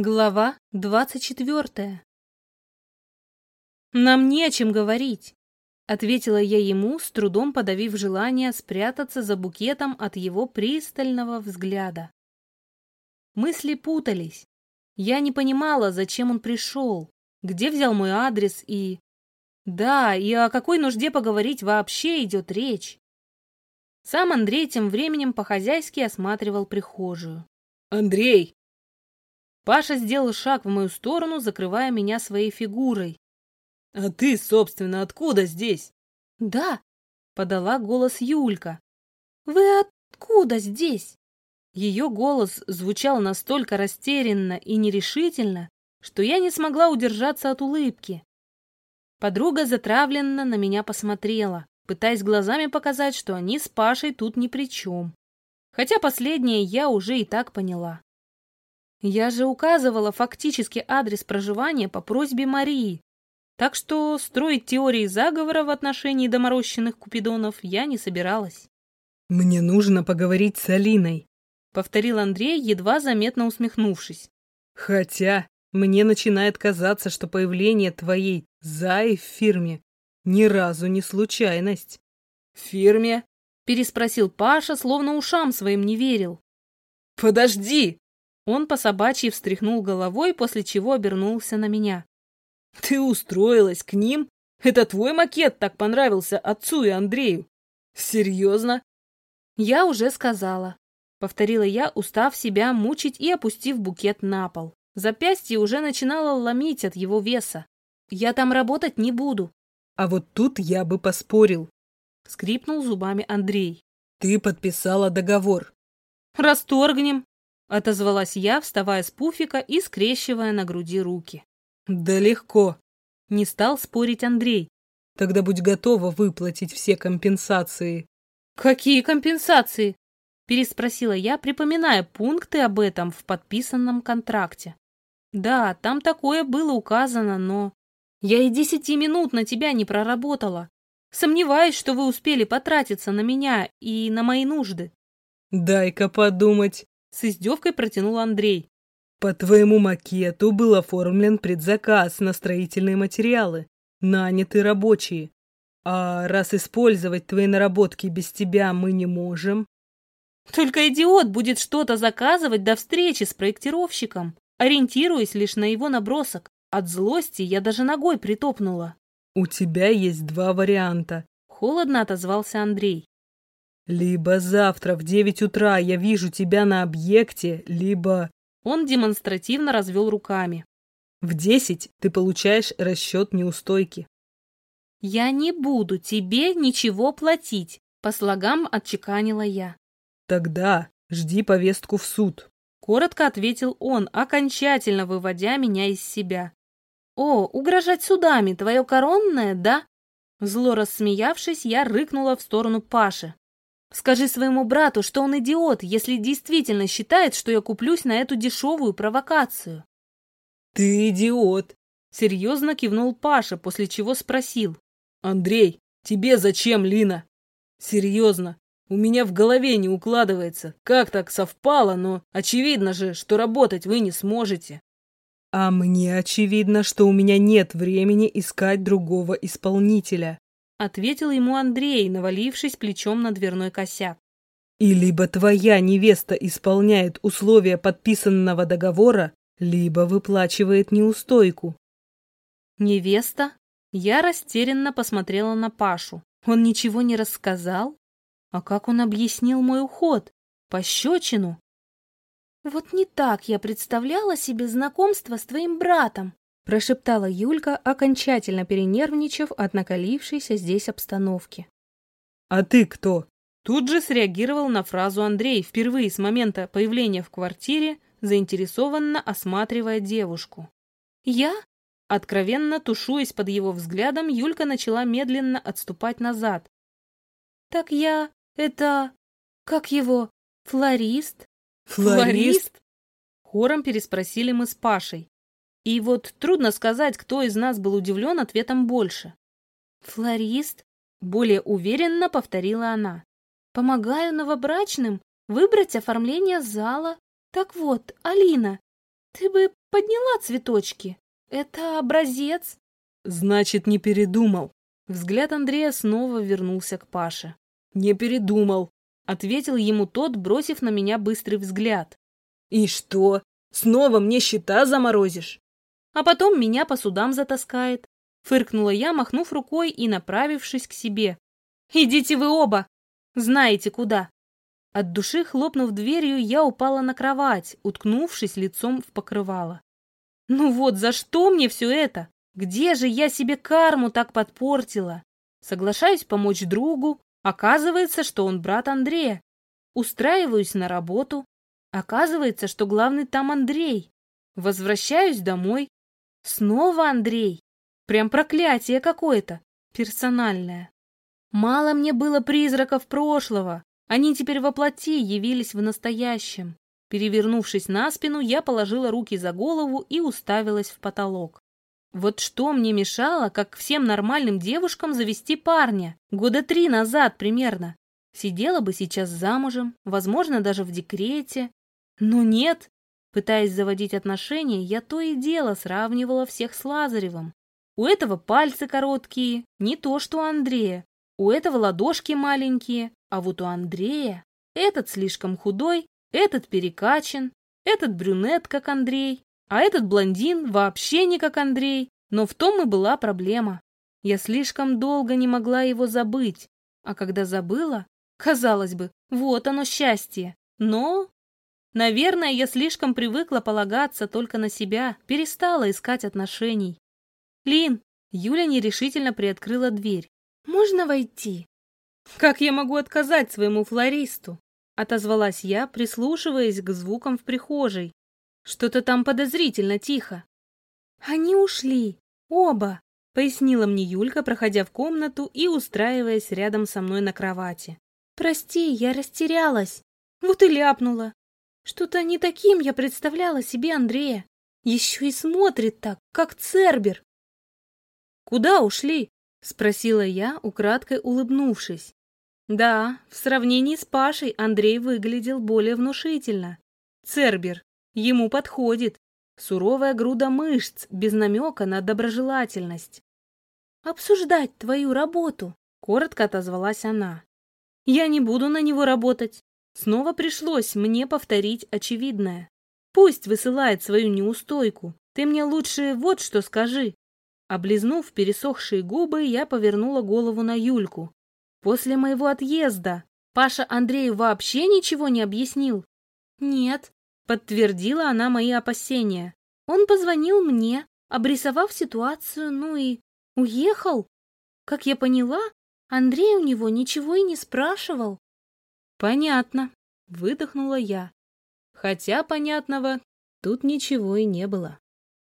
Глава двадцать четвертая «Нам не о чем говорить», — ответила я ему, с трудом подавив желание спрятаться за букетом от его пристального взгляда. Мысли путались. Я не понимала, зачем он пришел, где взял мой адрес и... Да, и о какой нужде поговорить вообще идет речь. Сам Андрей тем временем по-хозяйски осматривал прихожую. «Андрей!» Паша сделал шаг в мою сторону, закрывая меня своей фигурой. «А ты, собственно, откуда здесь?» «Да», — подала голос Юлька. «Вы откуда здесь?» Ее голос звучал настолько растерянно и нерешительно, что я не смогла удержаться от улыбки. Подруга затравленно на меня посмотрела, пытаясь глазами показать, что они с Пашей тут ни при чем. Хотя последнее я уже и так поняла. Я же указывала фактически адрес проживания по просьбе Марии, так что строить теории заговора в отношении доморощенных купидонов я не собиралась. «Мне нужно поговорить с Алиной», — повторил Андрей, едва заметно усмехнувшись. «Хотя мне начинает казаться, что появление твоей Заи в фирме ни разу не случайность». «В фирме?» — переспросил Паша, словно ушам своим не верил. «Подожди!» Он по собачьи встряхнул головой, после чего обернулся на меня. «Ты устроилась к ним? Это твой макет так понравился отцу и Андрею? Серьезно?» «Я уже сказала», — повторила я, устав себя мучить и опустив букет на пол. Запястье уже начинало ломить от его веса. «Я там работать не буду». «А вот тут я бы поспорил», — скрипнул зубами Андрей. «Ты подписала договор». «Расторгнем», Отозвалась я, вставая с пуфика и скрещивая на груди руки. Да легко. Не стал спорить Андрей. Тогда будь готова выплатить все компенсации. Какие компенсации? Переспросила я, припоминая пункты об этом в подписанном контракте. Да, там такое было указано, но... Я и десяти минут на тебя не проработала. Сомневаюсь, что вы успели потратиться на меня и на мои нужды. Дай-ка подумать. С издевкой протянул Андрей. По твоему макету был оформлен предзаказ на строительные материалы. Наняты рабочие. А раз использовать твои наработки без тебя мы не можем... Только идиот будет что-то заказывать до встречи с проектировщиком, ориентируясь лишь на его набросок. От злости я даже ногой притопнула. У тебя есть два варианта. Холодно отозвался Андрей. Либо завтра в девять утра я вижу тебя на объекте, либо... Он демонстративно развел руками. В десять ты получаешь расчет неустойки. Я не буду тебе ничего платить, по слогам отчеканила я. Тогда жди повестку в суд. Коротко ответил он, окончательно выводя меня из себя. «О, угрожать судами, твое коронное, да?» Зло рассмеявшись, я рыкнула в сторону Паши. Скажи своему брату, что он идиот, если действительно считает, что я куплюсь на эту дешевую провокацию. Ты идиот, серьезно кивнул Паша, после чего спросил. Андрей, тебе зачем Лина? Серьезно, у меня в голове не укладывается. Как так совпало, но очевидно же, что работать вы не сможете. А мне очевидно, что у меня нет времени искать другого исполнителя. Ответил ему Андрей, навалившись плечом на дверной косяк. И либо твоя невеста исполняет условия подписанного договора, либо выплачивает неустойку. Невеста? Я растерянно посмотрела на Пашу. Он ничего не рассказал? А как он объяснил мой уход? Пощечину? Вот не так я представляла себе знакомство с твоим братом, прошептала Юлька, окончательно перенервничав от накалившейся здесь обстановки. «А ты кто?» Тут же среагировал на фразу Андрей, впервые с момента появления в квартире, заинтересованно осматривая девушку. «Я?» Откровенно тушуясь под его взглядом, Юлька начала медленно отступать назад. «Так я... это... как его... флорист?» «Флорист?» Хором переспросили мы с Пашей. И вот трудно сказать, кто из нас был удивлен ответом больше. «Флорист?» — более уверенно повторила она. «Помогаю новобрачным выбрать оформление зала. Так вот, Алина, Ты бы подняла цветочки. Это образец. Значит, не передумал. Взгляд Андрея снова вернулся к Паше. Не передумал, ответил ему тот, бросив на меня быстрый взгляд. И что? Снова мне счета заморозишь? А потом меня по судам затаскает. Фыркнула я, махнув рукой и направившись к себе. Идите вы оба! Знаете куда. От души хлопнув дверью, я упала на кровать, уткнувшись лицом в покрывало. Ну вот, за что мне все это? Где же я себе карму так подпортила? Соглашаюсь помочь другу, оказывается, что он брат Андрея. Устраиваюсь на работу, оказывается, что главный там Андрей. Возвращаюсь домой, снова Андрей. Прям проклятие какое-то, персональное. Мало мне было призраков прошлого, они теперь во плоти явились в настоящем. Перевернувшись на спину, я положила руки за голову и уставилась в потолок. Вот что мне мешало, как всем нормальным девушкам, завести парня? Года три назад примерно. Сидела бы сейчас замужем, возможно, даже в декрете. Но нет. Пытаясь заводить отношения, я то и дело сравнивала всех с Лазаревым. У этого пальцы короткие, не то что у Андрея. У этого ладошки маленькие, а вот у Андрея этот слишком худой, этот перекачан, этот брюнет, как Андрей, а этот блондин вообще не как Андрей. Но в том и была проблема. Я слишком долго не могла его забыть, а когда забыла, казалось бы, вот оно счастье. Но, наверное, я слишком привыкла полагаться только на себя, перестала искать отношений. Лин, Юля нерешительно приоткрыла дверь. «Можно войти?» «Как я могу отказать своему флористу?» Отозвалась я, прислушиваясь к звукам в прихожей. Что-то там подозрительно тихо. «Они ушли. Оба!» — пояснила мне Юлька, проходя в комнату и устраиваясь рядом со мной на кровати. «Прости, я растерялась. Вот и ляпнула. Что-то не таким я представляла себе Андрея. Еще и смотрит так, как Цербер». «Куда ушли?» — спросила я, украдкой улыбнувшись. Да, в сравнении с Пашей Андрей выглядел более внушительно. Цербер. Ему подходит. Суровая груда мышц, без намека на доброжелательность. «Обсуждать твою работу», — коротко отозвалась она. «Я не буду на него работать. Снова пришлось мне повторить очевидное. Пусть высылает свою неустойку. Ты мне лучше вот что скажи. Облизнув пересохшие губы, я повернула голову на Юльку. «После моего отъезда Паша Андрею вообще ничего не объяснил?» «Нет», — подтвердила она мои опасения. «Он позвонил мне, обрисовав ситуацию, ну и уехал. Как я поняла, Андрей у него ничего и не спрашивал». «Понятно», — выдохнула я. Хотя понятного тут ничего и не было.